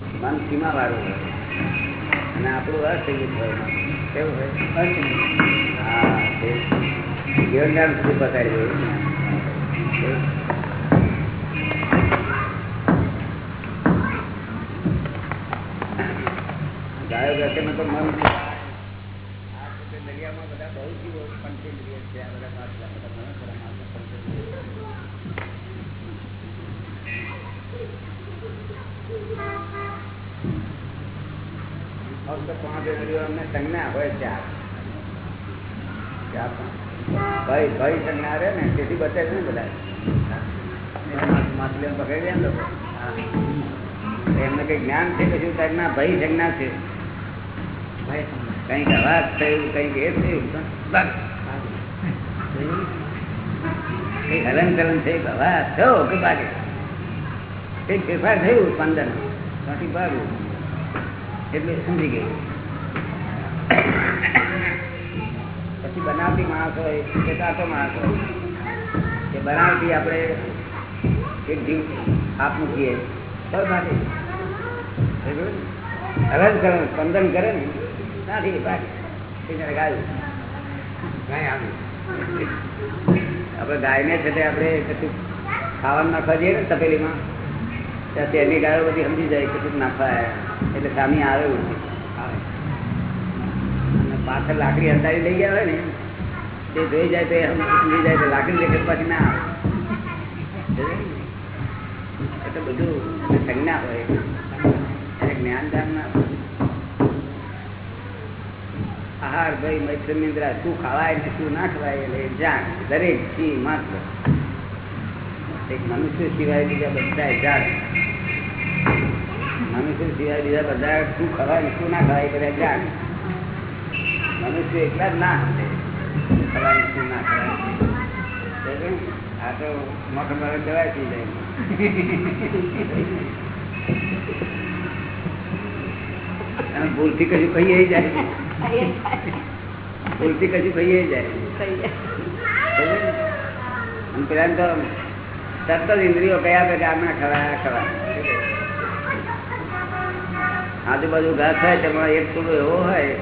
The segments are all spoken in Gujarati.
મન સીમા વાળું હોય. અને આપણું અસંગીત હોય. કેવું હોય? હા તે જીવનદાન સુધી બતાવી દઉં ગાયો ગતિમાં તો મન દરિયામાં બધા બહુ જીવો પંચી છે. આ બધા સંજ્ઞા હોય ચાર. ભય સંજ્ઞા રહે ને તેથી બચે છે ને બધા. માછલીઓ પકડી દે લોકો એમને કઈ જ્ઞાન છે કે શું? સંજ્ઞા ભય સંજ્ઞા છે. કંઈક અવાજ થયું કંઈક એ થયું હલન ચલન થયું અવાજ થયો કે બાકી કંઈક ફેરફાર થયું સ્પંદન ત્યાંથી ભાગવું એટલે સમજી ગયું પછી બનાવતી માણસ હોય કે માણસ હોય કે બનાવતી આપણે એક જીવ આપ મૂકીએ તો કરે સ્પંદન કરે ને નથી બાકી ગાયું. ગાય આવી. આપણે ગાયને છે તે આપણે કશું ખાવાનું નાખવા જઈએ ને તપેલીમાં, ત્યાં તેની ગાયો બધી સમજી જાય, કશું નાખવા એટલે સામી આવે અને પાછળ લાકડી અંધારી લઈ ગયા હોય ને, તે જોઈ જાય તો સમજી જાય તો લાકડી દેખે તો પાછી ના આવે. એટલે બધું સંજ્ઞા હોય. જ્ઞાન દાન ના આહાર ભાઈ મૈત્ર, નિંદ્રા, શું ખવાય ને શું ના ખવાય એટલે જાણ, દરેક જી માત્ર. એક મનુષ્ય સિવાય બીજા બધા જાણ. મનુષ્ય સિવાય બીજા બધા શું ખવાય શું ના ખવાય કરે જાણ. મનુષ્ય એકલા જ ના સમજે. ખવાય શું ના ખવાય આ તો મોટો મોટો જવાય થઈ જાય અને ભૂલથી કશું કહીએ જાય. ભૂલથી કશું કહીએ જાય. અને પેલા તો તરત જ ઇન્દ્રિયો કયા કે આમના ખવાયા ખવા આજુબાજુ ઘાસ થાય તેમાં એક થોડો એવો હોય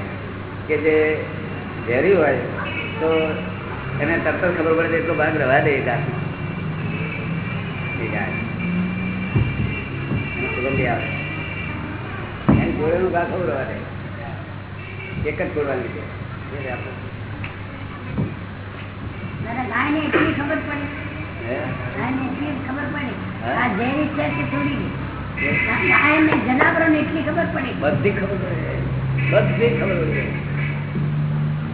કે જે ઝેરી હોય તો એને તરત જ ખબર પડે એટલો ભાગ રવા દે ઘાસ. સુગંધી આવે. એની ઘાસ ખબર રવા દે. એક જ છોડવાની લીધે. એ ને એટલી ખબર પડી. એટલી ખબર પડી. આ ઝેરી છે એટલી ખબર પડી. બધી ખબર પડે. બધી ખબર પડે.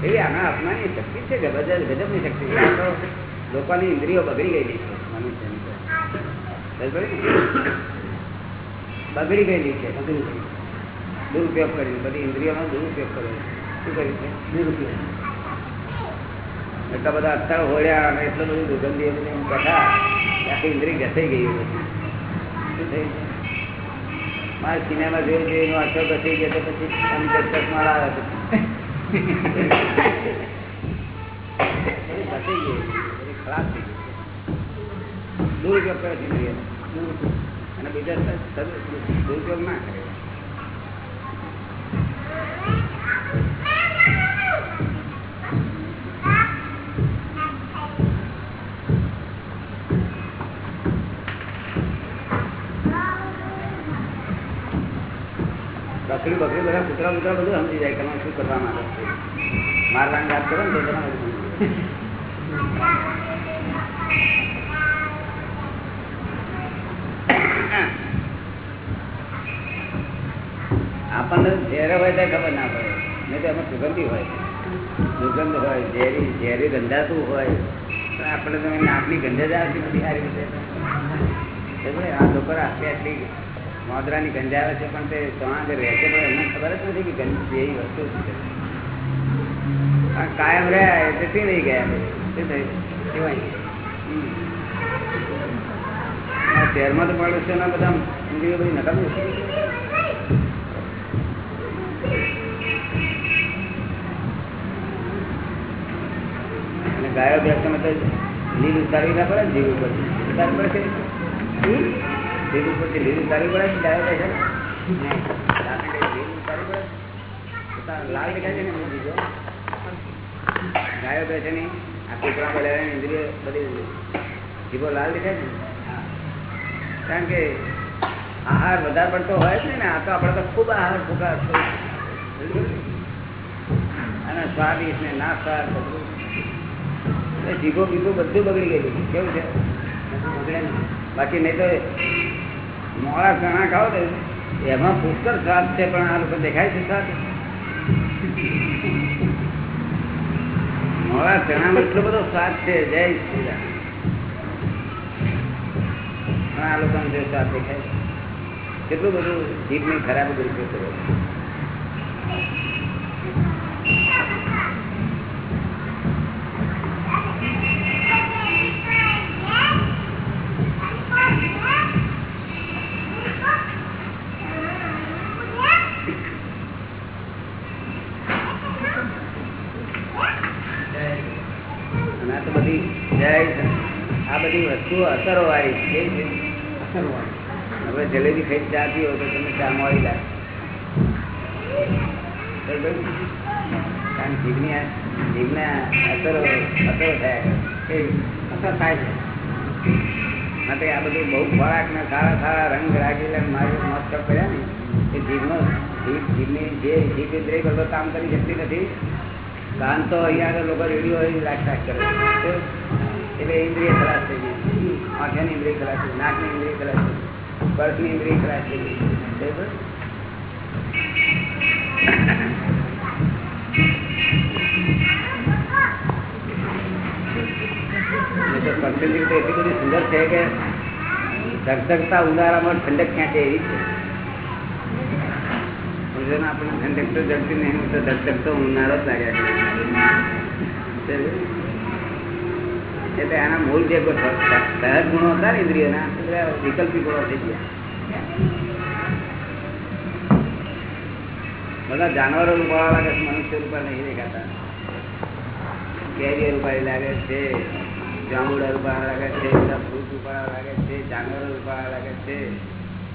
એવી આના આત્માની શક્તિ છે ગજબ ગજબની શક્તિ છે. આ લોકોની ઇન્દ્રિયો બગડી ગયેલી છે. ને? બગડી ગયેલી છે. બગડી દુરુપયોગ કર્યો બધી ઇન્દ્રિયોનો દુરુપયોગ કર્યો શું કર્યું છે? દુરુપયોગ. એટલા બધા અત્તર હોળ્યા અને એટલું બધું દુર્ગંધી બધા આખી ઇન્દ્રિય ઘસાઈ ગઈ બધી. શું થયું મારે સિનેમા જોઈ જોઈને અસર ઘસી ગયો તો પછી ચશ્મા લાવે તો બધી ઘસાઈ ખરાબ થઈ ગયું દુરુપયોગ કરે છે. અને બીજા દુરુપયોગ ના કરે બકરી બકરી બધા કૂતરા કૂતરા બધું સમજી જાય તમે શું કરવા માંગો. મારવાની વાત કરો ને તમે. આપણને ઝેર હોય તો ખબર ના પડે. નહીં તો એમાં સુગંધી હોય. દુર્ગંધ હોય, ઝેરી ઝેરી ગંધાતું હોય. તો આપણે તો નાકની ગંધ જ આવતી નથી સારી રીતે. આ લોકો આટલી આટલી મોદરાની ગંધ આવે છે, પણ તે ત્યાં રહે છે, પણ એમને ખબર જ નથી કે ગંધ જેવી વસ્તુ છે. કાયમ રહ્યા એટલે તે નહીં ગયા શું થયું? શહેરમાં તો માણસોના બધા ઇન્દ્રિયો બધી નકામી અને ગાયો બેસવામાં મતલબ લીલ ઉતારવી ના પડે જીવ ઉપર. ઉતારવી પડે જીવ પછી લીલું ઉતારવી પડે છે ગાયો બેસે છે લાલ દેખાય છે ને બીજો? ગાયો બેસે નહીં. આ કૂતરા બોલે ઇન્દ્રિય બધી જીભો લાલ દેખાય છે કારણ કે આહાર વધારે પડતો હોય જ ને આ તો આપણે તો ખૂબ આહાર ફૂકા અને સ્વાદિષ્ટ ને ના સ્વાદ બધું. જીભો બીભો બધું બગડી ગયેલું કેવું છે? બાકી નહીં તો મોડા ચણા ને, એમાં પુષ્કળ સ્વાદ છે, પણ આ લોકો દેખાય છે સ્વાદ મોડા ચણા એટલો બધો સ્વાદ છે, જય શ્રી પણ આ લોકોને જે સ્વાદ દેખાય છે. કેટલું બધું જીભની ખરાબ દુરુપયોગ કર્યો બધી વસ્તુઓ અસરો વાળી છે હવે જલેબી ખાઈ ચા પીઓ તો તમે ચા મળી લાગે કારણ જીભની જીભના અસરો અસરો થયા. કરે. અસર થાય છે. માટે આ બધું બહુ ખોરાકના સારા સારા રંગ રાખેલા મારે મસ્ત કર્યા ને એ જીભનો જીભ જીભની જે જીભ ઇન્દ્રિય બધો કામ કરી શકતી નથી. કાન તો અહીંયા આગળ લોકો રેડિયો હોય રાખ રાખ કરે. એટલે ઇન્દ્રિય ખરાશ થઈ ગઈ. આંખની ઇન્દ્રિય ખરાશ થઈ નાકની ઇન્દ્રિય ખરાશ થઈ પર્સની ઇન્દ્રિય ખરાશ થઈ ગઈ. એટલી બધી સુંદર છે કે ધગધગતા ઉનાળામાં ઠંડક ખેંચે એવી છે. આપણે? તો જગતી નહીં, તો ધગધગતો ઉનાળો જ લાગ્યા છે. એટલે આના મૂળ જે સહજ ગુણો હતા ને ઇન્દ્રિયોના વિકલ્પી ગુણો થઈ ગયા. બધા જાનવરો રૂપાળા લાગે છે, મનુષ્ય રૂપા નહીં દેખાતા. કેરીઓ રૂપાળી લાગે છે, જાંબુડા રૂપાળા લાગે છે, બધા ફ્રૂટ રૂપાળા લાગે છે, જાનવરો રૂપાળા લાગે છે.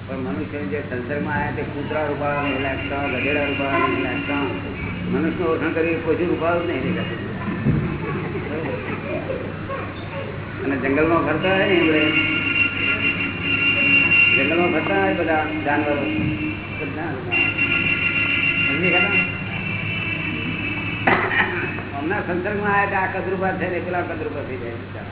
પણ મનુષ્ય જે સંસર્ગમાં આવ્યા તે કૂતરા રૂપાળા નહીં લાગતા, ગધેડા રૂપાળા નહીં લાગતા. મનુષ્યનું ઓળખાણ કરી કોઈ રૂપાળું નહીં દેખાતું. અને જંગલમાં ફરતા હોય ને જંગલમાં ફરતા હોય બધા જાનવરો? હમણાં સંસર્ગમાં આવ્યા કે આ કદરૂપા છે ને, પેલા કદરૂપા થઈ જાય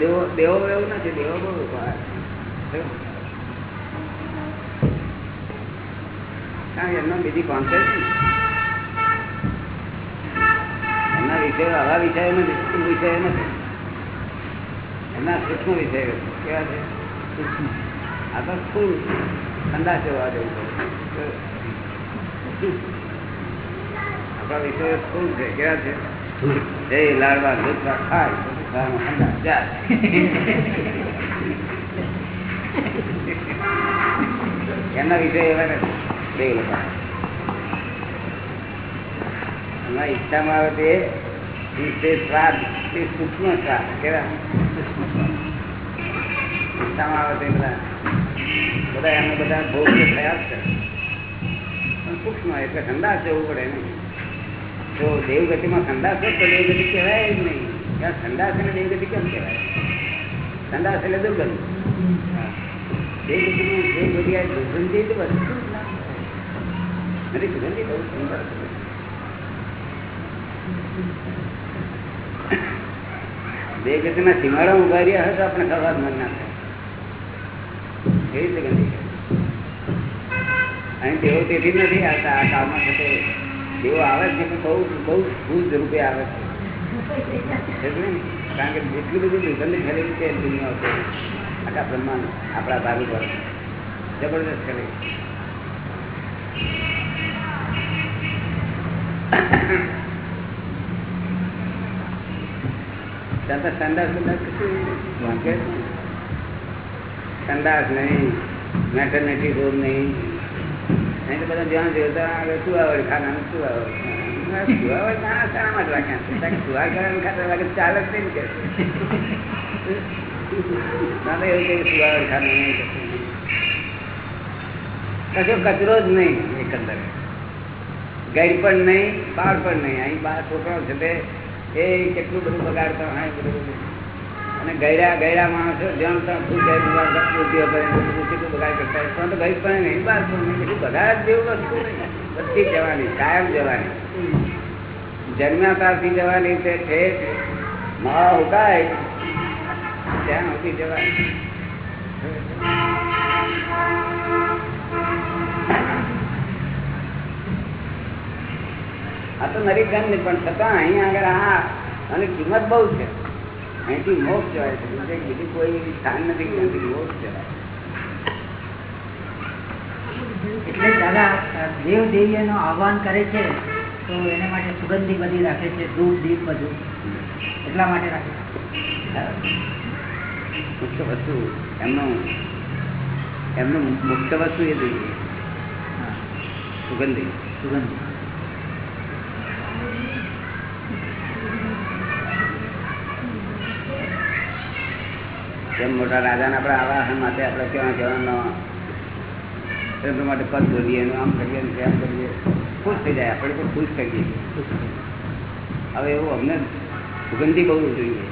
દેવો દેવો એવું નથી, દેવો બહુ કારણ કે એમનો બીજી કોન્સેપ્ટ એમના વિષયો આવા વિષયો નથી સૂક્ષ્મ વિષયો નથી એમના સૂક્ષ્મ વિષયો કેવા છે? સૂક્ષ્મ આ તો સ્થૂળ ઠંડા જેવું છે. આપણા વિષયો સ્થૂળ છે, કેવા છે? જય લાડવા દૂધા ખાય ઠંડા જાય એમના વિષય એવા નથી. બે લોકો એમના ઈચ્છામાં આવે તે શ્રાદ્ધ, તે સૂક્ષ્મ શ્રાદ્ધ કેવા ઈચ્છામાં આવે તે બધા. બધા એમને બધા ભોગ થયા જ છે. પણ સૂક્ષ્મ એટલે ઠંડા જવું પડે નહીં જો દેવગતિમાં ઠંડા છે તો દેવગતિ કહેવાય જ નહીં. ત્યાં છે ને દેવગતિ કેમ કહેવાય? છે એટલે દુર્ગંધ. દેવગતિમાં દેવગતિ આ દુર્ગંધી તો વસ્તુ જ નથી સુગંધી બહુ સુંદર છે. ખબર મન ના છે? બહુ બહુ કારણ કે જેટલી બધી દુર્ગંધ ફેલેલી છે. દુનિયા આખા બ્રહ્માંડ, આપણા ભાગ ઉપર. જબરદસ્ત ફેલેલી ત્યાં વાંકે જ નહીં. મેટરનિટી રૂમ નહીં નહીં તો બધા જ્યાં જોતા આવે સુવાવડ ખાનાનું સુવાવડ ખાનાનું. સુવાવડ ખાના શાના માટે રાખ્યા છે? કે સુવા ખાનાનું ખાતા લાગે ચાલે જ નહીં કે. ના એવું કઈ સુવાળ ખાનું નહીં કશો કચરો જ નહીં એકંદરે ગઈ પણ નહીં બાળ પણ નહીં અહીં બાર છોકરાઓ છે તે એ કેટલું બધું બગાડતા હોય બધું અને ગયડા ગયડા માણસો જ્યાં ત્યાં ફૂલ ગઈ કેટલું બગાડ કરતા પણ તો ગઈ પણ નહીં બાર પણ બગાડ જેવું વસ્તુ બધી જવાની, કાયમ જવાની. જન્મ્યા જવાની તે ઠેઠ મહા ઉકાય, ત્યાં સુધી જવાની. આ તો નરી નહીં પણ છતાં અહીંયા આગળ આ અને કિંમત બહુ છે. અહીંથી મોક્ષ જવાય છે. બીજે કોઈ સ્થાન નથી ત્યાંથી મોક્ષ જવાય. એટલે દાદા દેવ દેવીઓનો આહવાન કરે છે તો એના માટે સુગંધી બધી રાખે છે ધૂપ દીપ બધું. એટલા માટે રાખે છે. મુખ્ય વસ્તુ એમનું એમનું મુખ્ય વસ્તુ એ જોઈએ સુગંધી. સુગંધી. જેમ મોટા રાજાને આપણે આવા માટે આપણે કેવા કેવાનો માટે પદ બોલીએ આમ કરીએ તેમ કરીએ. ખુશ થઈ જાય, આપણે ખુશ થઈ જઈએ હવે એવું અમને સુગંધી બહુ જોઈએ.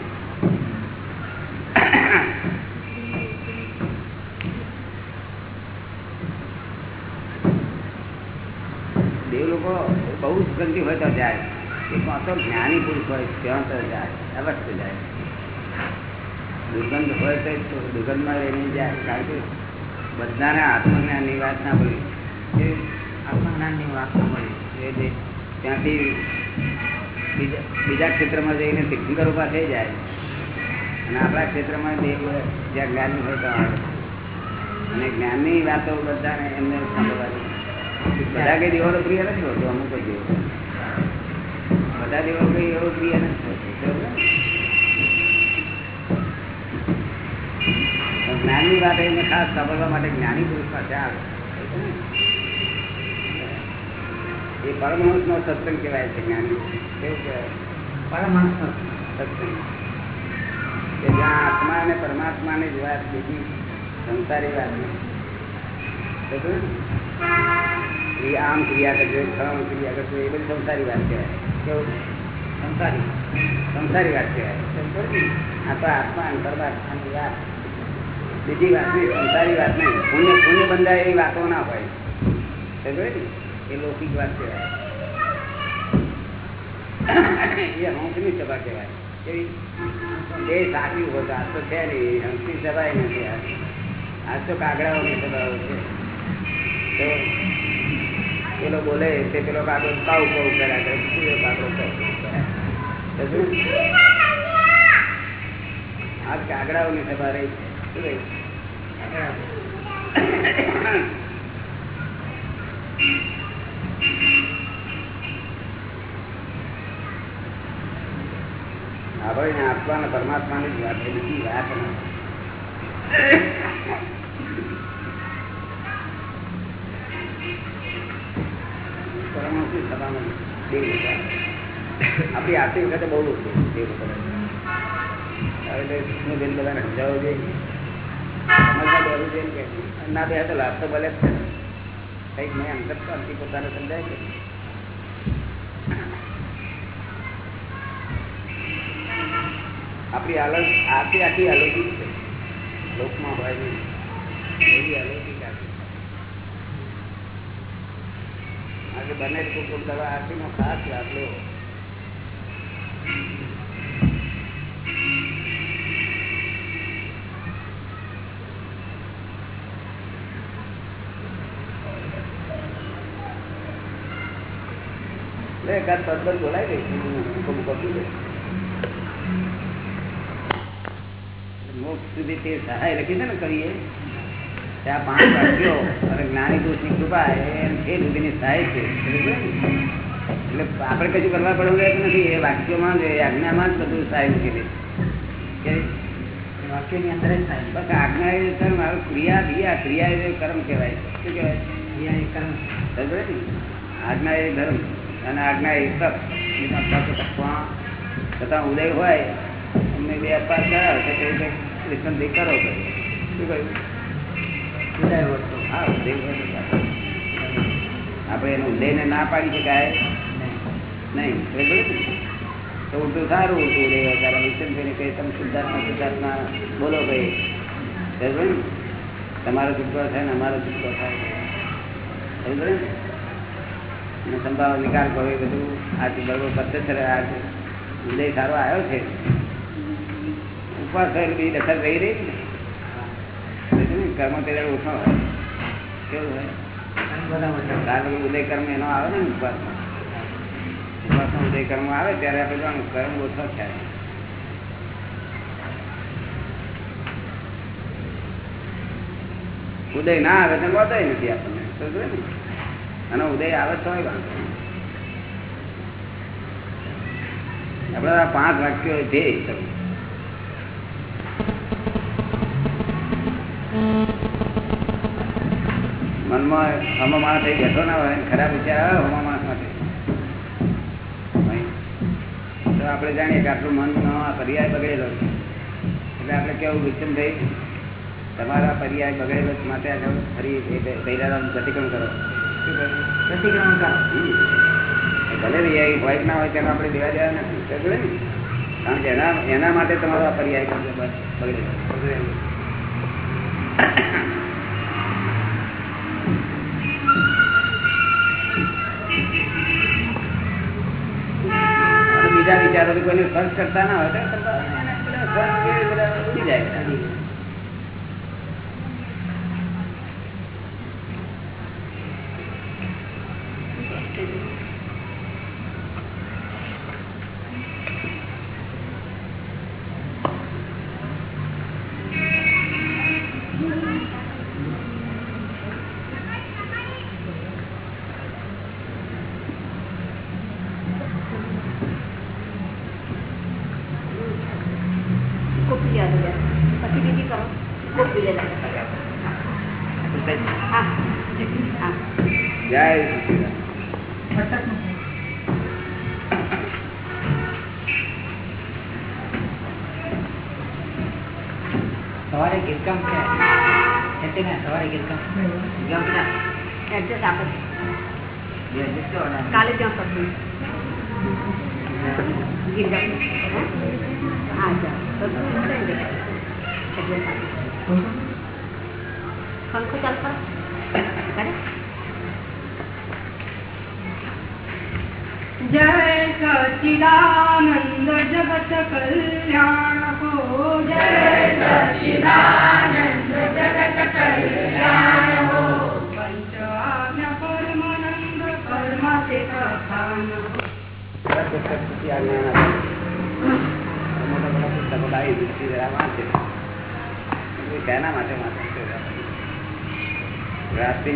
દેવ લોકો બહુ સુગંધી હોય તો જાય. એ તો જ્ઞાની પુરુષ હોય, ત્યાં તો જાય, અવશ્ય જાય. દુર્ગંધ હોય તો દુર્ગંધમાં રહીને જાય. કારણ કે બધાને આત્મજ્ઞાનની વાત ના બોલી એ આત્મજ્ઞાનની વાત મળી. એ જે ત્યાંથી બીજા બીજા ક્ષેત્રમાં જઈને તીર્થંકર ઊભા થઈ જાય. અને આપણા ક્ષેત્રમાં જે જ્યાં જ્ઞાન હોય તો અને જ્ઞાનની વાતો બધાને એમને સાંભળવાની. બધા કઈ દેવાનો પ્રિય નથી હોતો, અમુક જ બધા દેવો કઈ એવો પ્રિય નથી હોતો બરોબર? પણ જ્ઞાનની વાત એને ખાસ સાંભળવા માટે જ્ઞાની પુરુષ પાસે આવે. એ પરમહંસ નો સત્સંગ કહેવાય છે જ્ઞાની. કેવું કહેવાય? પરમાંશ સત્સંગ. કે જ્યાં આત્મા અને પરમાત્માની જ વાત બીજી સંસારી વાત નહીં આમ ક્રિયા કરજો ફમ ક્રિયા કરજો એ બધી સંસારી વાત કહેવાય. કેવું? સંસારી. સંસારી વાત કહેવાય? આ તો આત્મા અને પરમાત્માની વાત. બીજી વાત નહીં સંસારી વાત નહીં. પુણ્ય પુણ્ય બંધાય એવી વાતો ના હોય. સમજાય ને? એ લૌકિક વાત કહેવાય. એ હંસની સભા કહેવાય. એ સાચી હોત આજ તો છે નહીં હંસની સભા નથી આજ તો કાગડાઓની સભાઓ છે. તો પેલો બોલે તે પેલો કાગડો કાઉ કાઉ કર્યા કરે બીજો કાગડો કાઉ કર્યા આજ કાગડાઓની સભા રહી છે. શું રહી? આપણે આત્મા પરમાત્માની જ વાત બીજી વાત. આપણી આરતી વખતે બહુ દેવ આવે. એટલે કૃષ્ણબેન બધાને સમજાવવું જોઈએ ને બે તો તો પોતાને આપણી હાલત આખી આખી અલૌકિક છે લોકમાં હોય નહીં એવી આખી આજે બને કુકુર દવા આરતીનો ખાસ લાભ લેવો એકાદ પદ પદ બોલાવી દઈશું હુકમ કરતું દે. મોક્ષ સુધી તે સહાય લખી છે ને કવિએ ત્યાં પાંચ વાક્યો અને જ્ઞાની પુરુષની કૃપા એમ છે સુધીની સહાય છે. એટલે આપણે કશું કરવા પડવું રહેતું નથી. એ વાક્યોમાં જ એ આજ્ઞામાં જ બધું સહાય મૂકેલી કે વાક્યની અંદર જ થાય. બસ આજ્ઞા એ કર્મ હવે ક્રિયા ક્રિયા ક્રિયા એ કર્મ કહેવાય. શું કહેવાય? ક્રિયા એ કર્મ. આજ્ઞા એ ધર્મ. અને આજ્ઞા એ તપ છતાં ઉદય હોય અમને બે અપાર કરાવે તો કહે કે કૃષ્ણભાઈ કરો તો શું કહ્યું? ઉદય હા ઉદય. આપણે એનો ઉદયને ના પાડી શકાય? નહીં. તો ઉલટું સારું ઉલટું ઉદય તારા વિષ્ણુભાઈને કહે તમે શુદ્ધાત્મા શુદ્ધાત્મા બોલો ભાઈ તમારો છૂટકો થાય ને અમારો છૂટકો થાય. ને? અને સંભાવ નિકાલ કરો એ બધું આ બરોબર પદ્ધતિ આ ઉદય સારો આવ્યો છે. ઉપવાસ થયેલું બી દખલ રહી રહી ને. કર્મ કર્યા ઓછો હોય. કેવું હોય? ઉદય કર્મ એનો આવે ને ઉપવાસ. ઉપવાસનો ઉદય કર્મ આવે ત્યારે આપણે કર્મ ઓછો થાય. ઉદય ના આવે તો વાંધો નથી આપણને. અને ઉદય આવે તો વાંધો નહીં. આપણે આ પાંચ વાક્યો છે મનમાં હમો માણસ થઈ ના હોય, ખરાબ વિચાર આવે હમો માણસ માટે. તો આપણે જાણીએ કે આપણું મન પર્યાય બગડેલો છે. એટલે આપણે કેવું વિષ્ણુભાઈ તમારા પર્યાય બગડેલો માટે આગળ ફરી એ પ્રતિક્રમ કરો? પ્રતિક્રમણ કરો ભલે રિયાઈ હોય ના હોય તેનો આપણે દેવા દેવા નથી સમજ્યો ને? કારણ કે એના એના માટે તમારો આ પર્યાય કરશે બગડેલો અને બીજા વિચારો કોઈને ખર્ચ કરતા ના હોય તો ઉડી જાય કાલે ત્યાં કરશું પંખો ચાલુ જય સચિદાનંદ જગત કલ્યાણ જય સચિદાનંદ જગત કલ્યાણ પુસ્તક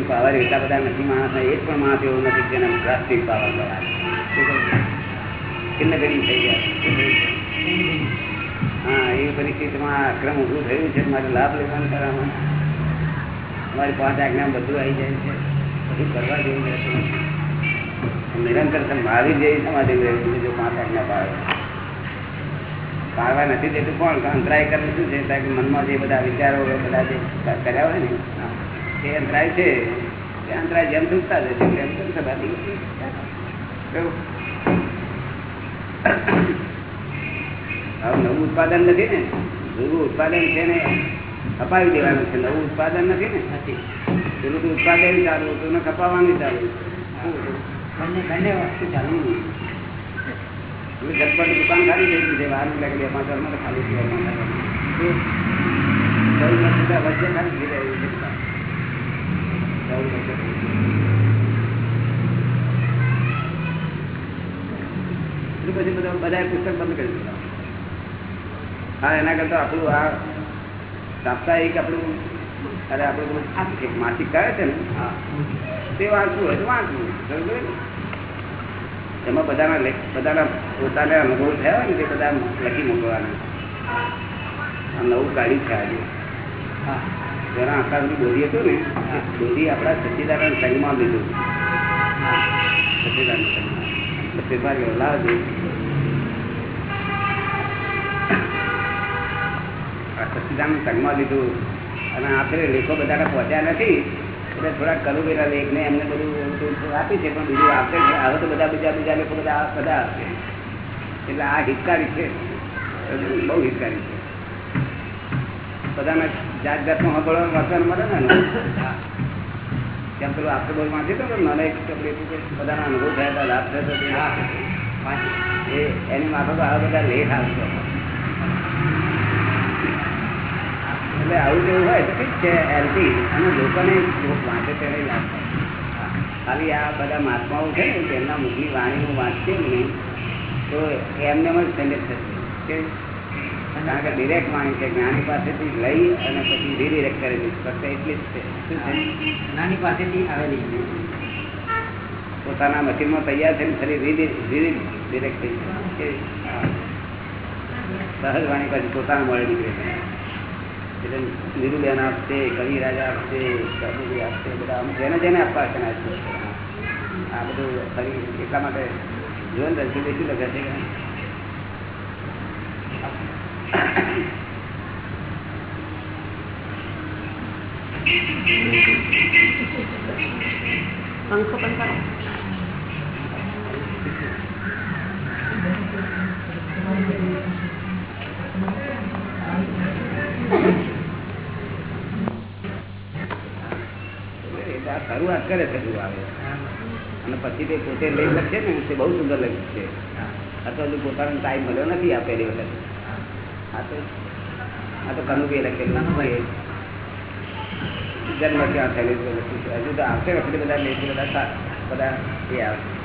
પાવર એટલા બધા નથી માણસ એક પણ માણસ એવો નથી જેને ગ્રાસ્પિંગ પાવર શું કહ્યું? ગરીબ થઈ ગયા હા એ પરિસ્થિતિમાં આક્રમ ઊભું થયું છે મારે લાભ લેવાનું કરવામાં અમારી પાંચ આજ્ઞા બધું આવી જાય છે બધું કરવા જેવું રહેતું નથી નિરંતર મારી જેવી સમાધિ જો પાંચ આજ્ઞા પાડે પાડવા નથી દેતું કોણ? અંતરાય કરે શું છે? કારણ કે મનમાં જે બધા વિચારો બધા જે કર્યા હોય ને એ અંતરાય છે. એ અંતરાય જેમ દુખતા જશે તેમ તેમ સમાધિ હવે નવું ઉત્પાદન નથી ને? જૂનું ઉત્પાદન છે ને કપાવી દેવાનું છે. નવું ઉત્પાદન નથી ને? નથી. જૂનું ઉત્પાદન ચાલુ હતું ને કપાવવાનું ચાલુ? બંને બંને વસ્તુ ચાલુ ઝટપટ દુકાન ખાલી થઈ વાર લાગે, બે ખાલી થઈ વર્ષ વચ્ચે ખાલી થઈ જાય પછી બધા બધા પુસ્તક બંધ કરી દીધા. હા, એના કરતા આપણું આ સાપ્તાહિક આપણું અરે આપણું માસિક કરે છે ને? તે વાંચવું હોય તો વાંચવું. એમાં બધાના બધાના પોતાને અનુભવ થયા હોય ને તે બધા લખી મૂકવાના. આ નવું કાઢ્યું છે આજે. જરા સુધી બોધી હતું ને બોલી આપણા સચ્ચિદાનંદ સંઘમાં લીધું હા. સચ્ચિદાનંદ સંઘમાં એટલે ફેરફાર ગયો લાવજો સંઘમાં લીધું અને આપણે લેખો બધાને પહોંચ્યા નથી. એટલે થોડા કરુબેરા લેખને એમને બધું આપી છે પણ બીજું આપે છે હવે તો બધા બીજા બીજા લોકો બધા બધા આપશે એટલે આ હિતકારી છે. બહુ હિતકારી છે. બધાને જાત જાતનું સાંભળવાનું વાંચવાનું મળે ને કેમ પેલું આપણે બહુ વાંચી તો મને એક બધાના અનુભવ થયા હતા લાભ થયો હતો એની માફક આવા બધા લેખ આવતો એટલે આવું જેવું હોય તો ઠીક છે એલટી અને લોકોને વાંચે તેને લાભ ખાલી આ બધા મહાત્માઓ છે ને તેમના મુખની વાણીનું વાંચશે ને તો એમને જ સંદેશ થશે. કે કારણ કે ડિરેક્ટ વાણી છે જ્ઞાની પાસેથી લઈ અને પછી રીડિરેક્ટ કરેલી ફક્ત એટલી જ છે. નાની પાસેથી આવેલી પોતાના મશીનમાં તૈયાર થઈને ફરી ડિરેક્ટ થઈ સહજ વાણી પછી પોતાના મળે નીકળે છે. એટલે નીરુબેન આપશે કવિરાજ આપશે કબૂરી આપશે બધા અમુક જેને જેને આપવા છે ને આપશે. આ બધું ફરી એટલા માટે જો ને દર્શન શું લખે છે કે પંખો પણ તો આ શરૂઆત કરે છે આવે. અને પછી તે પોતે લઈ લખશે ને તે બહુ સુંદર લખ્યું છે. અથવા હજુ પોતાનો ટાઈમ મળ્યો નથી આ પહેલી વખત. આ તો આ તો કનુભાઈ લખેલું જન્મ ક્યાં થયેલું છે લખ્યું છે. હજુ તો આવશે વખતે બધા લે છે બધા બધા એ આવશે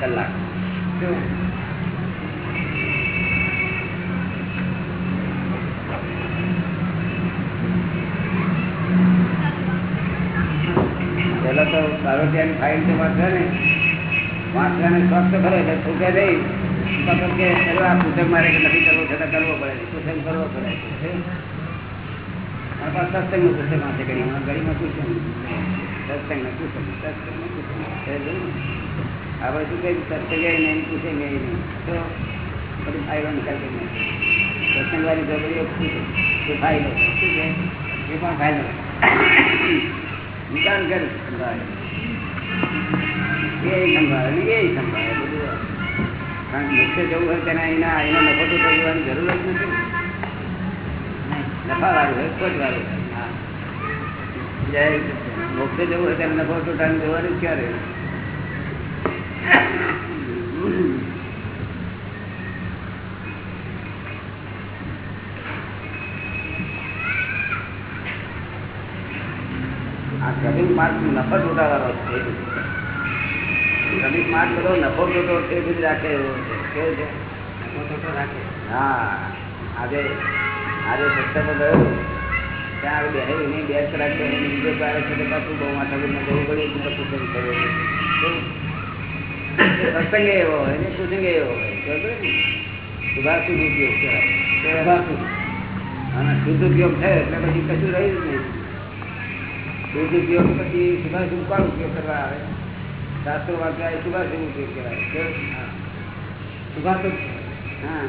કલાક. પેલા તો બારોટિયાની ફાઇલ છે વાંચવા ને વાંચવાને શોખ તો ખરો, એટલે છૂટે નહીં. મતલબ કે ચલો આ પૂછક મારે નથી કરવો છતાં કરવો પડે પૂછક કરવો પડે. સત્સંગનું પુસ્તક વાંચે ઘડીમાં ઘડીમાં પૂછ્યું સત્સંગને પૂછ્યું સત્સંગને પૂછ્યું નહીં પૂછે નહીં તો બધી ફાઇલો નીકળતી નહીં સત્સંગવાળી ઝઘડીઓ પૂછે એ પણ ફાઇલો નિકાલ કરે એ સંભાળે એ સંભાળે બધું કારણ કે મુખ્ય જવું હોય તેના એના, એનો નફો તો કરવાની જરૂર જ નથી નફા વાળું હોય ખોટ વાળું. જય. મોક્ષે તેને નફો ટોટાને જોવાનું ક્યારે આ શ્રમિક માર્ગ નફો ટોટાવાળો છે. શ્રમિક માર્ગ બધો નફો ટોટો છે બધું રાખે એવો છે. કેવું છે? હા. આજે આજે સત્સંગમાં ગયો. ત્યાં આગળ બેહી નહીં બે કલાક બેહી બીજો પાડે છે તો પાછું બહુ માથાકૂટમાં જવું તો પછી સત્સંગ કર્યો કેવું? સત્સંગ એવો હોય ને કુસંગ એવો હોય. બરોબર ઉપયોગ કહેવાય. અને શુદ્ધ ઉપયોગ થાય એટલે પછી કશું રહ્યું જ નહીં. ઉપયોગ પછી સુભાષુભ કોણ ઉપયોગ કરવા આવે. શાસ્ત્રો વાંચવા એ સુભાષુભ ઉપયોગ કહેવાય. કેવું? હા.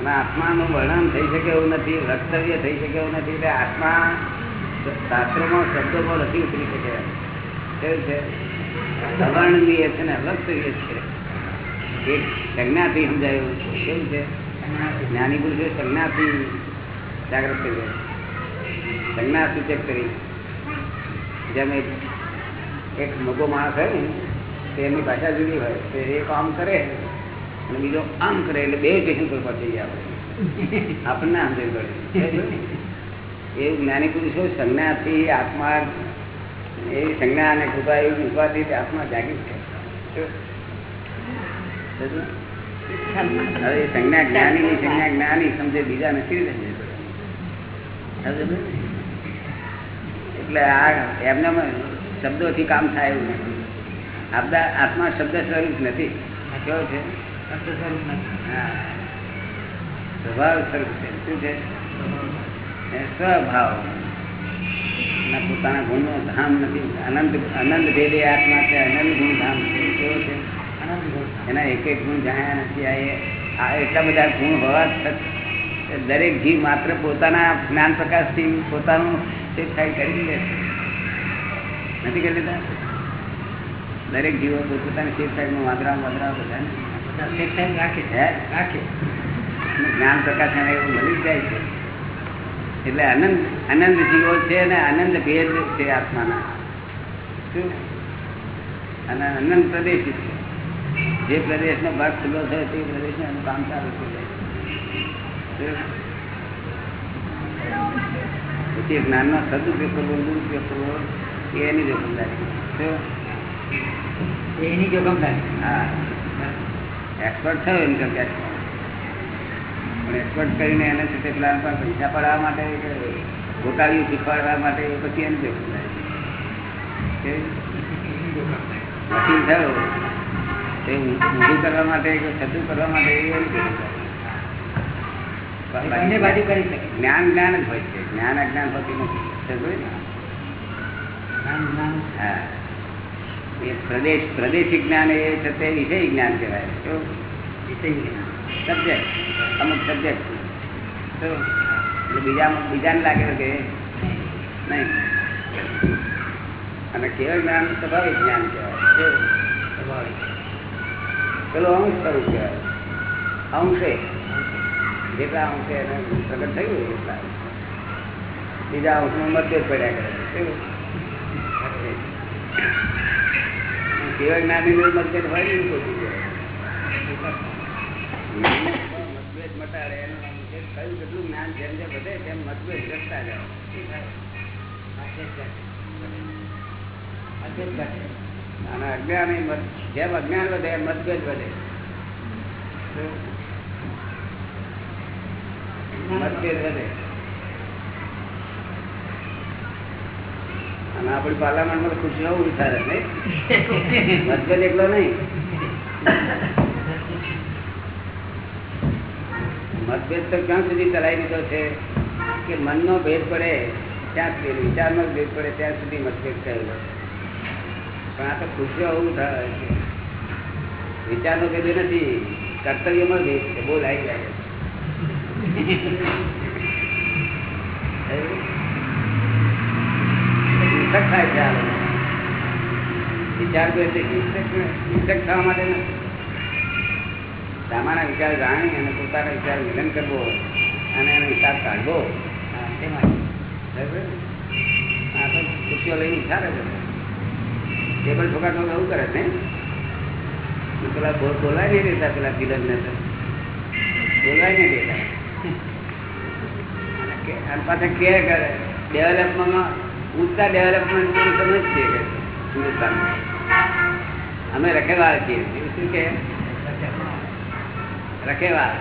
અને આત્માનું વર્ણન થઈ શકે એવું નથી, વક્તવ્ય થઈ શકે એવું નથી, એટલે આત્મા શાસ્ત્રોમાં, શબ્દોમાં નથી ઉતરી શકે. કેવું છે? અવર્ણનીય છે ને અવક્તવ્ય છે. એ સંજ્ઞાથી સમજાયું. કેવું છે? જ્ઞાની પુરુષે સંજ્ઞાથી જાગૃત થઈ જાય સંજ્ઞા સૂચક કરી. જેમ એક મગો માણસ હોય ને તો એમની ભાષા જુદી હોય તો એક આમ કરે અને બીજો આમ કરે એટલે બે પેશન પર પહોંચી આપણે આપણને આમ જવું પડે એ જ્ઞાની પુરુષો સંજ્ઞાથી આત્મા એ સંજ્ઞા અને કૃપા એવી કૃપાથી આત્મા જાગી છે સંજ્ઞા જ્ઞાની સંજ્ઞા જ્ઞાની સમજે બીજા નથી સમજે? એટલે આ એમને શબ્દોથી કામ થાય એવું નથી. આપણા આત્મા શબ્દ સ્વરૂપ નથી. કેવો છે? શબ્દ સ્વરૂપ નથી. હા. સ્વભાવ સ્વરૂપ છે. શું છે? સ્વભાવ. પોતાના ગુણનું ધામ નથી. અનંત અનંત ભેદે આત્મા છે અનંત ગુણ ધામ છે. કેવો છે? એના એક એક ગુણ જાણ્યા નથી. આ આ એટલા બધા ગુણ હોવા છતાં દરેક જીવ માત્ર પોતાના જ્ઞાન પ્રકાશથી પોતાનું તે થાય કરી લે છે. નથી કરી લેતા દરેક જીવો પોતાની શેર સાઈડમાં વાંદરા વાંદરા બધા ને. બધા સેફ ટાઈમ રાખે? રાખે. જ્ઞાન પ્રકાશ એને એવું મળી જાય છે. એટલે આનંદ આનંદ જીવો છે અને આનંદ ભેદ છે આત્માના. શું? અને આનંદ પ્રદેશ છે. જે પ્રદેશનો ભાગ ખુલ્લો થયો તે પ્રદેશને કામ ચાલુ થઈ જાય? પછી જ્ઞાનનો સદુપયોગ કરવો દુરુપયોગ કરવો એની જોખમદારી એની જોખમદારી હા. એક્સપર્ટ થયો ઇન્કમ ટેક્સ પણ એક્સપર્ટ કરીને એને છે તે પેલા પર પૈસા પડવા માટે ગોટાળીઓ શીખવાડવા માટે પછી એની જોખમદારી વકીલ થયો તે ઊંધું કરવા માટે કે સતું કરવા માટે એની જોખમદારી બંને બાજુ કરી શકે. જ્ઞાન જ્ઞાન જ હોય છે. જ્ઞાન અજ્ઞાન હોતી નથી. હા. એ પ્રદેશ પ્રદેશિક જ્ઞાન એ છે તે વિષય જ્ઞાન કહેવાય. જ્ઞાન. સબ્જેક્ટ અમુક સબ્જેક્ટ તો એટલે બીજા બીજાને લાગે કે નહીં. અને કેવળ જ્ઞાન સ્વાભાવિક જ્ઞાન કહેવાય? સ્વાભાવિક. પેલું અંશ સ્વરૂપ કહેવાય. અંશે. જેટલા અંશે એને પ્રગટ થયું એટલા બીજા અંશમાં મતભેદ પડ્યા કરે? કેવળ જ્ઞાની મતભેદ હોય ને એવું મતભેદ મટાડે એનું કયું કેટલું જ્ઞાન જેમ જેમ વધે તેમ મતભેદ ઘટતા જાય. અને અજ્ઞાન જેમ અજ્ઞાન વધે એમ મતભેદ વધે? મતભેદ વધે અને આપણી પાર્લામેન્ટમાં ખુશી હોવું વિચારે નહીં? મતભેદ એકલો નહીં. મતભેદ તો ક્યાં સુધી ચલાવી દીધો છે? કે મનનો ભેદ પડે ત્યાં સુધી, વિચારનો ભેદ પડે ત્યાં સુધી મતભેદ થયેલો. પણ આ તો ખુશીઓ આવું થાય છે. વિચારનો ભેદ નથી, કર્તવ્યમાં ભેદ છે બહુ લાગી જાય છે. આ વિચાર જાણી અને પોતાના વિચાર મિલન કરવો અને એનો હિસાબ કાઢવો તે માટે. આ તો ખુશીઓ લઈને વિચારે છે ટેબલ ઠોકાટ નો એવું કરે છે પેલા બોલ બોલાય નહીં દેતા પેલા કિલર ને બોલાય નહીં દેતા અને કે- અને પાછા કે કરે. ડેવલપમેન્ટમાં ઊંચા ડેવલપમેન્ટ સમજ છે કે હિન્દુસ્તાનમાં અમે રખેવાળ છીએ. શું કે? રખેવાળ.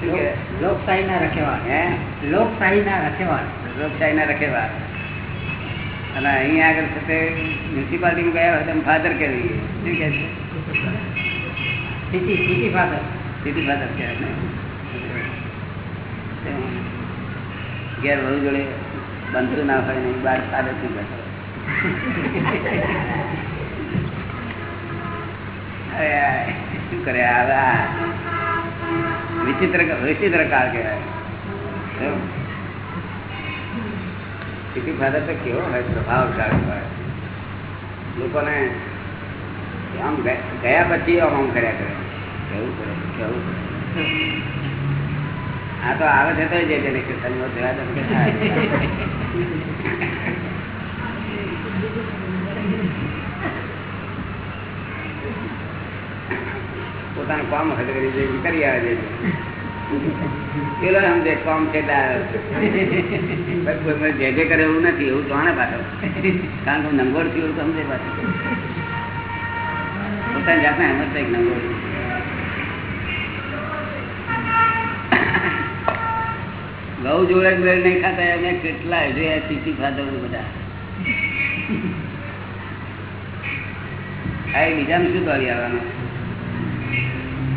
શું કે? લોક- લોકશાહીના રખેવાળ. હે? લોકશાહીના રખેવાળ. લોકશાહીના રખેવાળ. અને અહીંયા આગળ છે તે મ્યુનિસિપાલિટીમાં ગયા હોય તો ફાધર કહેવી. શું કહે છે? City city father city father કહેવાય ને. ઘેર વહુ જોડે બંધુ ના હોય ને બાર ફાધર શું બેઠો શું કરે આ આ વિચિત્ર વિચિત્ર કાળ કહેવાય. સિટી ફાધર તો કેવો હોય પ્રભાવશાળી હોય. લોકોને આમ ગયા પછી આમ કર્યા કરે. કેવું કરે કેવું કરે. આ તો આવે છે તો જે પોતાનું કામ હદ કરી દે કરી આવે છે. પેલો સમજે, કામ છે જે જે કરે એવું નથી, એવું જાણે પાછો. કારણ કે નંગોળ થયું સમજે પાછો. પોતાની જાતને એમ જ કે નંગોળ. ઘઉં જોડે મેળ નહીં ખાતા અમે કેટલા જોયા ચીચી ખાતા બધા. આ બીજાનું શું દોડી આવવાનું?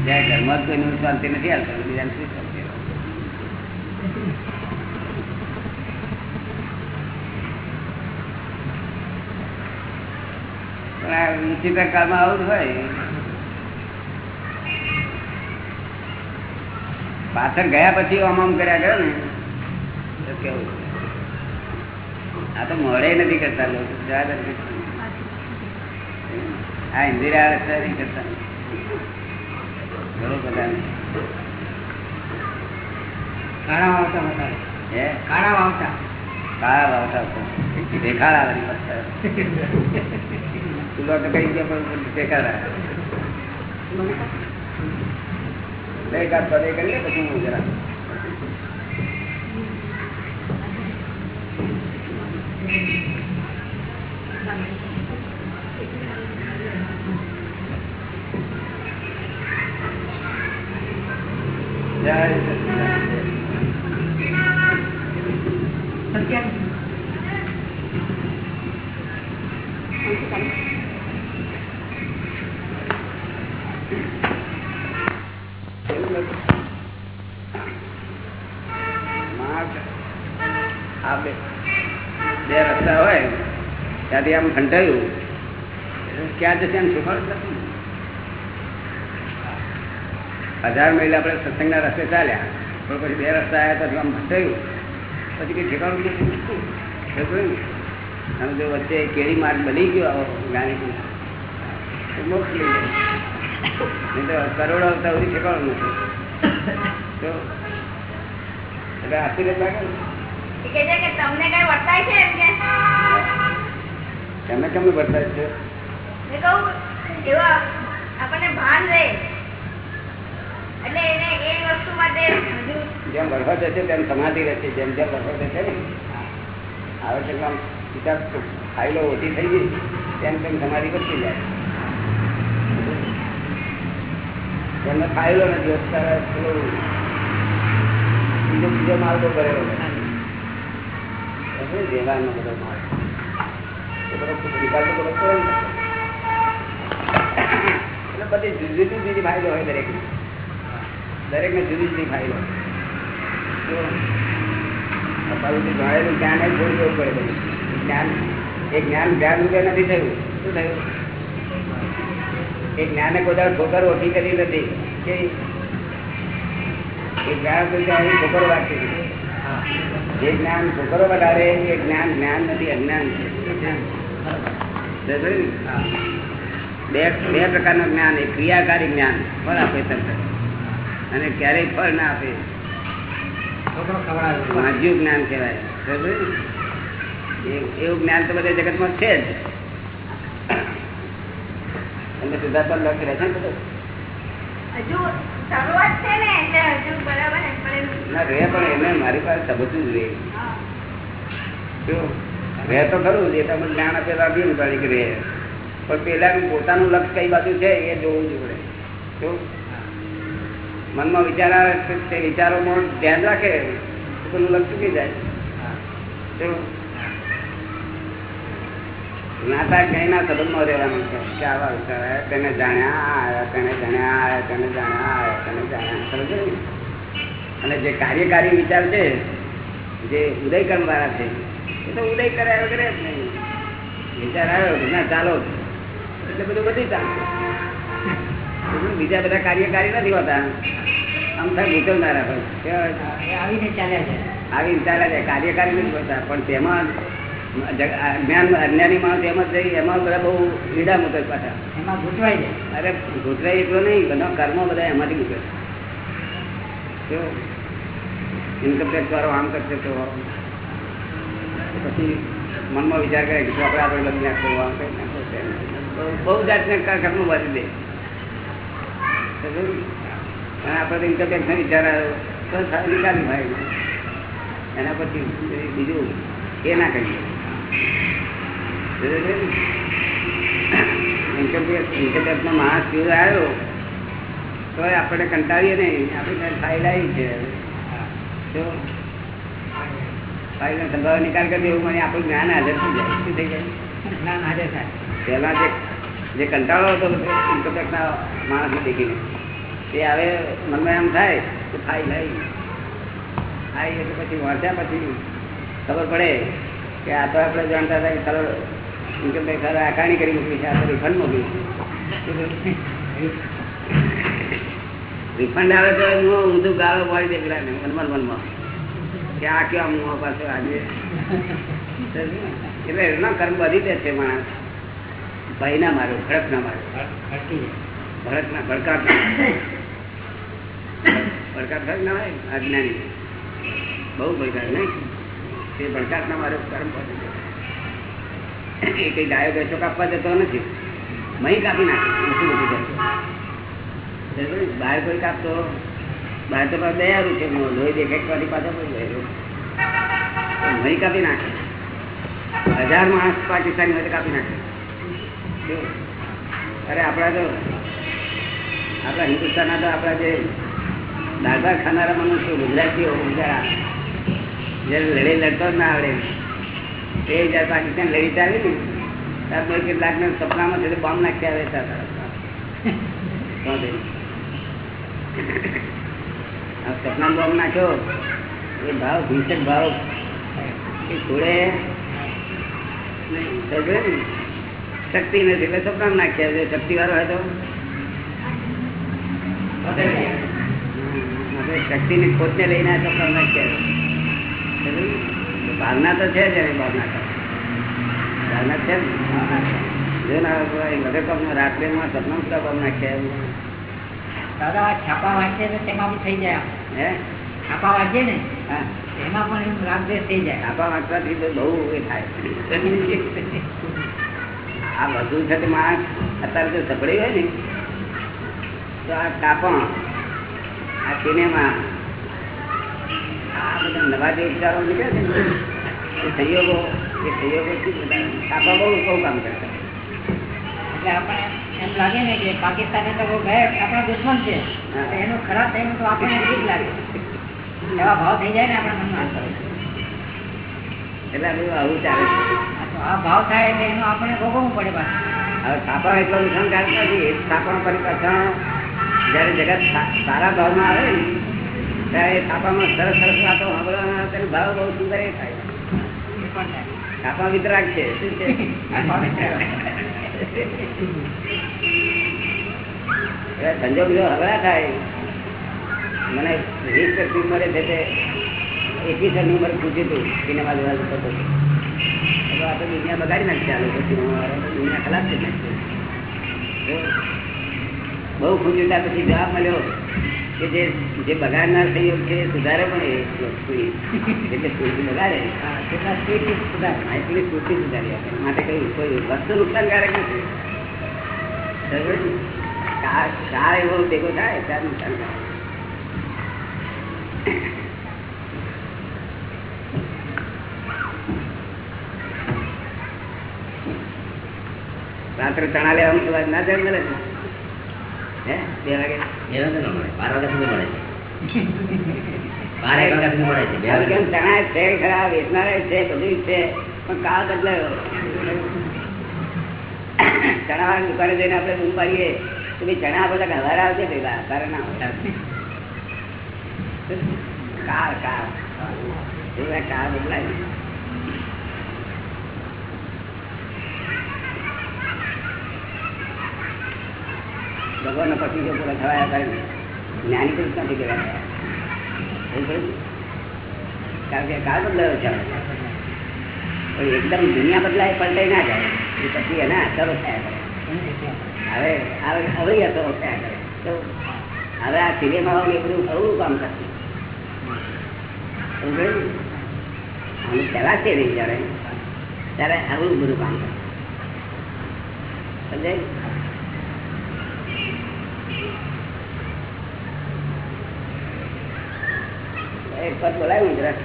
ત્યાં ઘરમાં કોઈ નું નથી આવતા બીજાનું શું શાંતિ પણ આ ઊંચી કાળમાં હોય. પાછળ ગયા પછી આમ આમ કર્યા કરે ને. કેવું? આ તો મળે નથી કરતા લોકો. આ ઇન્દિરા રસ્તા નહીં કરતા. કાળા વાવતા હે? કાળા વાવતા. કાળા વાવતા હતા. તો કઈ ગયો પણ દેખાડા એક હાથ પદે કરી લે પછી હું જરા જય સચિદાનંદ. ત્યાંથી આમ ખંટાયું ક્યાં જશે એમ શીખવાડ હજાર મહિલ આપણે સત્સંગના રસ્તે ચાલ્યા. પણ પછી બે રસ્તા આવ્યા તો આમ ખંટાયું પછી કઈ ઠેકાણું આમ જો વચ્ચે કેરી માર્ગ બની ગયો આવો ગાડી મોક્ષ લઈ તો કરોડો આવતા સુધી ઠેકાણું નથી. તો એટલે આશીર્વાદ લાગે કે તમને કઈ વર્તાય છે એમ કે? એમને કેમનું વર્તાય છે? મેં કહું એવા આપણને ભાન રહે. એટલે એને એ વસ્તુ માટે જેમ વરસાદ જશે તેમ સમાધિ રહેશે. જેમ જેમ વરસાદ જશે ને. આવે છે આમ કિતાબ ફાઇલો ઓછી થઈ ગઈ. તેમ તેમ સમાધિ વધતી જાય. તેમને ફાઇલો નથી અત્યારે પેલો બીજો બીજો માર્ગો કરેલો છે જેવાનો બધો માલ એ બધો નિકાલ તો બધો કરે ને. બધી જુદી જુદી જુદી ફાયદો હોય દરેક દરેક ને જુદી જુદી ફાયદો જ્ઞાન એ જ્ઞાન જ્ઞાન નથી થયું શું થયું એ જ્ઞાને કરી જ્ઞાન ઠોકરો હતી. જે જ્ઞાન ઠોકરો વગાડે એ જ્ઞાન જ્ઞાન નથી, અજ્ઞાન છે? બે બે પ્રકારનું જ્ઞાન એ ક્રિયાકારી જ્ઞાન ફળ આપે તમને અને ક્યારેય ફળ ના આપે. વાંચ્યું જ્ઞાન કહેવાય. એવું જ્ઞાન તો બધા જગતમાં છે જ. તમને સિદ્ધાર્થ લક્ષ રહે છે ને ને રે પણ એને મારી પાસે સમજવું જ રહે. જો તો ખરું જ એ તમે જ્ઞાન આપે બી કે રહે. પણ પેલાનું પોતાનું લક્ષ કઈ બાજુ છે, એ જોવું જોઈએ પડે. મનમાં વિચાર આવે તો વિચારોમાં ધ્યાન રાખે, તો પેલું લક્ષ ચૂકી જાય. જો જ્ઞાતા કઈના સંબંધમાં રહેવાનું છે. કે આવા વિચાર આવ્યા તેને જાણ્યા આવ્યા, તેને જાણ્યા આવ્યા, તેને જાણ્યા આવ્યા, તેને જાણ્યા. સમજો અને જે કાર્યકારી વિચાર છે, જે ઉદયકર્મ વાળા છે એ તો ઉદય કર્યા વગર જ નહીં. વિચાર આવ્યો ના ચાલો. એટલે બધું બધી ચાલતું બીજા બધા કાર્યકારી નથી હોતા. આમ થાય ગૂંચવનારા હોય આવીને ચાલ્યા છે આવીને ચાલ્યા છે કાર્યકારી નથી હોતા. પણ તેમાં જ્ઞાન અજ્ઞાની માણસ એમ જ થઈ એમાં બધા બહુ લીડા મૂકે છે પાછા. એમાં ગૂંચવાઈ જાય. અરે ઘૂંટરાય એટલો નહીં. બધા કર્મો બધા એમાંથી મૂકે જો ઇન્કમ વાળો આમ કરશે તો પછી મનમાં વિચાર કરે કે આપણે આપણે લગ્ન નાખવું બહુ- જાતને કર્મ વાંચી દે. અને આપણે ઇન્કમ ટેક્સ વિચાર આવ્યો નીકાળી ભાઈ એના પછી બીજું એ ના કરીએ. ઇન્કમ ટેક્સ ટેક્સનો આવ્યો. તો આપણે કંટાળીએ નહીં. આપણે ફાઇલ આવી છે. તો ફાઇલનો સંભાવ નિકાલ કરી દેવું મને આપણું જ્ઞાન હાજર થઈ જાય. શું થઈ જાય? જ્ઞાન હાજર થાય. પહેલા જે જે કંટાળો હતો ઇન્કમટેક્સના માણસને દેખીને. તે હવે મનમાં એમ થાય કે ફાઇલ આવી આવી એટલે પછી વાંચ્યા પછી ખબર પડે કે આ તો આપણે જાણતા હતા કે કરોડ ઇન્કમટેક્સ આકારણી કરી મૂકી છે, આ તો રિફંડ મોકલી રિફંડ આવે તો હું ઊંધું ગાળો મારી દે પેલા મનમાં મનમાં. કે આ કેવા મોહ પાસે આજે? એટલે એમના કર્મ વધી દે છે માણસ. ભાઈ ના માર્યો ભડક ના માર્યો ભડક ના ભડકાટ ભડકાટ થાય ના હોય, અજ્ઞાની. બહુ ભડકાટ, નહીં? તે ભડકાટ ના માર્યો કર્મ દે એ કઈ ગાયો બેસો કાપવા જતો નથી. મહી કાપી નાખે. ઓછું બધું બહાર કોઈ કાપતો. બહાર તો દયારું છે લોહી દેખાડવાથી પાછો કોઈ ગયેલો મહી કાપી નાખે. હજાર માણસ પાકિસ્તાની હોય કાપી નાખે. અરે આપણા તો આપણા હિન્દુસ્તાનના તો આપણા જે દાદા ખાનારા મનુષ્યો ગુજરાતીઓ ગુજરાત જ્યારે લડાઈ લડતો ના આવડે. એ જયારે પાકિસ્તાન લડી ચાલી ને ત્યારે કેટલાક ને સપનામાં છે બોમ્બ નાખ્યા આવે હતા સપના બોમ્બ નાખ્યો. એ ભાવ ભીષક ભાવ. એ છોડે? શક્તિ નથી એટલે સપના નાખ્યા છે. શક્તિ વાળો હોય તો? ની ખોટ ને લઈને સપના નાખ્યા. ભાવના તો છે જ ભાવના તો. ભાવના છે જો ના? વગર રાત્રે માં સપના કામ નાખ્યા દાદા છાપા વાંચે તો તેમાં બી થઈ જાય. હે? વાંચીએ એમાં પણ એમ રાગદ્વેષ થઈ જાય. છાપા વાંચવાથી બહુ આ વધુ છે ને, તો આ કાપણ, આ સિનેમા, આ બધા નવા જે વિચારો નીકળે એ સંયોગો, એ બધા છાપા બહુ બહુ કામ કરતા એટલે આપણે એમ લાગે ને કે પાકિસ્તાન તો આપણા દુશ્મન છે. એનું ખરાબ થયું તો આપણને ઠીક લાગે. એવા ભાવ થઈ જાય ને આપણા મનમાં. એટલે બધું આવું ચાલે આ ભાવ થાય એટલે એનું આપણે ભોગવવું પડે પાછું. હવે છાપા એટલો નુકસાનકારક નથી. એ છાપામાં ફરી પાછા જગત સારા ભાવમાં આવે ને ત્યારે એ સરસ સરસ વાતો સાંભળવાના તેનો ભાવ બહુ સુંદર એ થાય. એ પણ થાય. છાપા છે. શું છે? હવે બીજો હગડા થાય. મને વીસ વર્ષની ઉંમરે છે તે એકવીસની ઉંમર પૂછ્યું હતું સિનેમા જોવા જતો હતો. આ તો દુનિયા બગાડી નાખશે આ લોકો સિનેમા દુનિયા ખલાસ થઈ નાખશે બહુ પૂછ્યું પછી જવાબ મળ્યો કે જે જે બગાડનાર સંયોગ છે સુધારે પણ એ. એટલે સ્ફૂર્તિ બગાડે. કેટલા સ્પીડ સુધારે? એટલી સ્ફૂર્તિ સુધારી આપે. માટે કઈ કોઈ વસ્તુ નુકસાનકારક નથી. એવો ભેગો થાય ત્યારે રાત્રે ચણા લેવા ના જાય મળે છે હે બે વાગે? ન મળે બાર વાગ્યા સુધી મળે છે. બાર એક વાગ્યા સુધી મળે છે બે હવે કેમ ચણા છે ખરા વેચનાર છે બધું છે પણ કાળ બદલાયો ચણા વાળા દુકાને જઈને આપણે બૂમ પાડીએ તો જણા બધા હવાર આવશે પેલા તારે ના કાર કાર. એવા કાર બદલાય ભગવાન પછી જો પૂરા થવાયા કરે. ને, જ્ઞાની પુરુષ નથી કહેવાતા કારણ કે કાર બદલાયો છે. એકદમ દુનિયા બદલાય પલટાઈ ના જાય. એ પછી એના અસરો થયા. કરે હવે હવે અસરો થયા હવે આ સિનેમાઓ ને એ બધું અવળું કામ કરશે? આનું પહેલા છે નહીં જ્યારે ત્યારે અવળું બધું કામ કરશે એક પદ બોલાવ્યું જરાક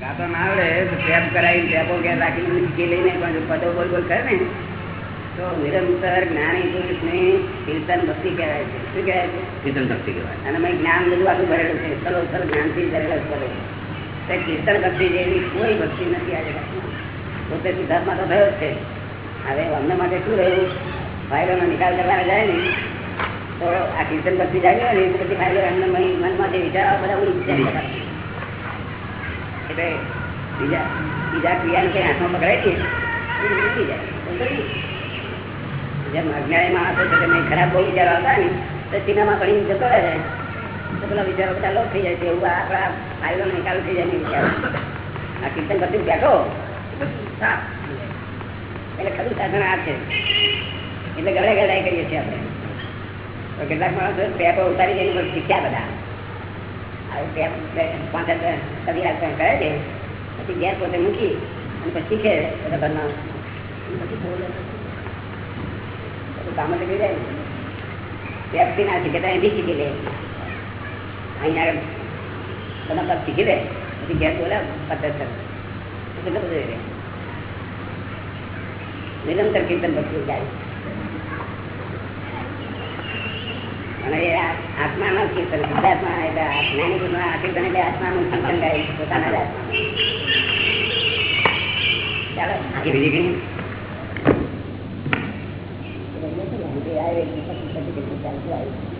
ગાતો ના આવડે ટેપ કરાવી ટેપો કે રાખીને લઈને પદો બોલ બોલ કરે ને. તો નિરંતર જ્ઞાની પુરુષની કીર્તન ભક્તિ કહેવાય છે. શું કહેવાય છે? કીર્તન ભક્તિ કહેવાય. અને મેં જ્ઞાન બધું આખું ભરેલું છે. સર્વ સર્વ જ્ઞાનથી ભરેલો કરે. તે કીર્તન ભક્તિ જેવી કોઈ ભક્તિ નથી આજે પોતે સિદ્ધાર્થમાં તો થયો જ છે. હવે અમને માટે શું રહ્યું? ફાયદોનો નિકાલ કરવાના જાય ને તો આ કીર્તન ભક્તિ જાય ને બધી ફાઇલો એમને મનમાં જે વિચાર બધા ઉડી જાય. એટલે બીજા બીજા ક્રિયાને કઈ હાથમાં પકડાય દઈએ જાય. જેમ અજ્ઞાની માણસો છે તેમને ખરાબ બહુ વિચારો આવતા ને, તો સિનેમા પડી જતો રહે તો પેલા વિચારો બધા લોક થઈ જાય છે, એવું આપણા ફાઇલો નિકાલ થઈ જાય ને વિચારો. આ કીર્તન બધું બેઠો. એટલે ખરું સાધન આ છે. એટલે ગળે ગળાઈ કરીએ છીએ આપણે. કેટલાક માણસો પેપર ઉતારી જઈને પણ શીખ્યા બધા. પેપ પાંચ કદી રાખતા કરે છે. પછી ગેસ પોતે મૂકી અને પછી શીખે બધા ઘરના પછી બોલે બધું કામ જ જાય. પેપથી ના શીખે તો એથી શીખી લે અહીંયા બધા નિરંતર કીર્તન ભક્તિ જાય. અને એ કીર્તન, શુદ્ધાત્મા કીર્તન એટલે આત્માનું કીર્તન ગાય પોતાના જ આત્મા. બીજી ઘણી ચાલતું આવ્યું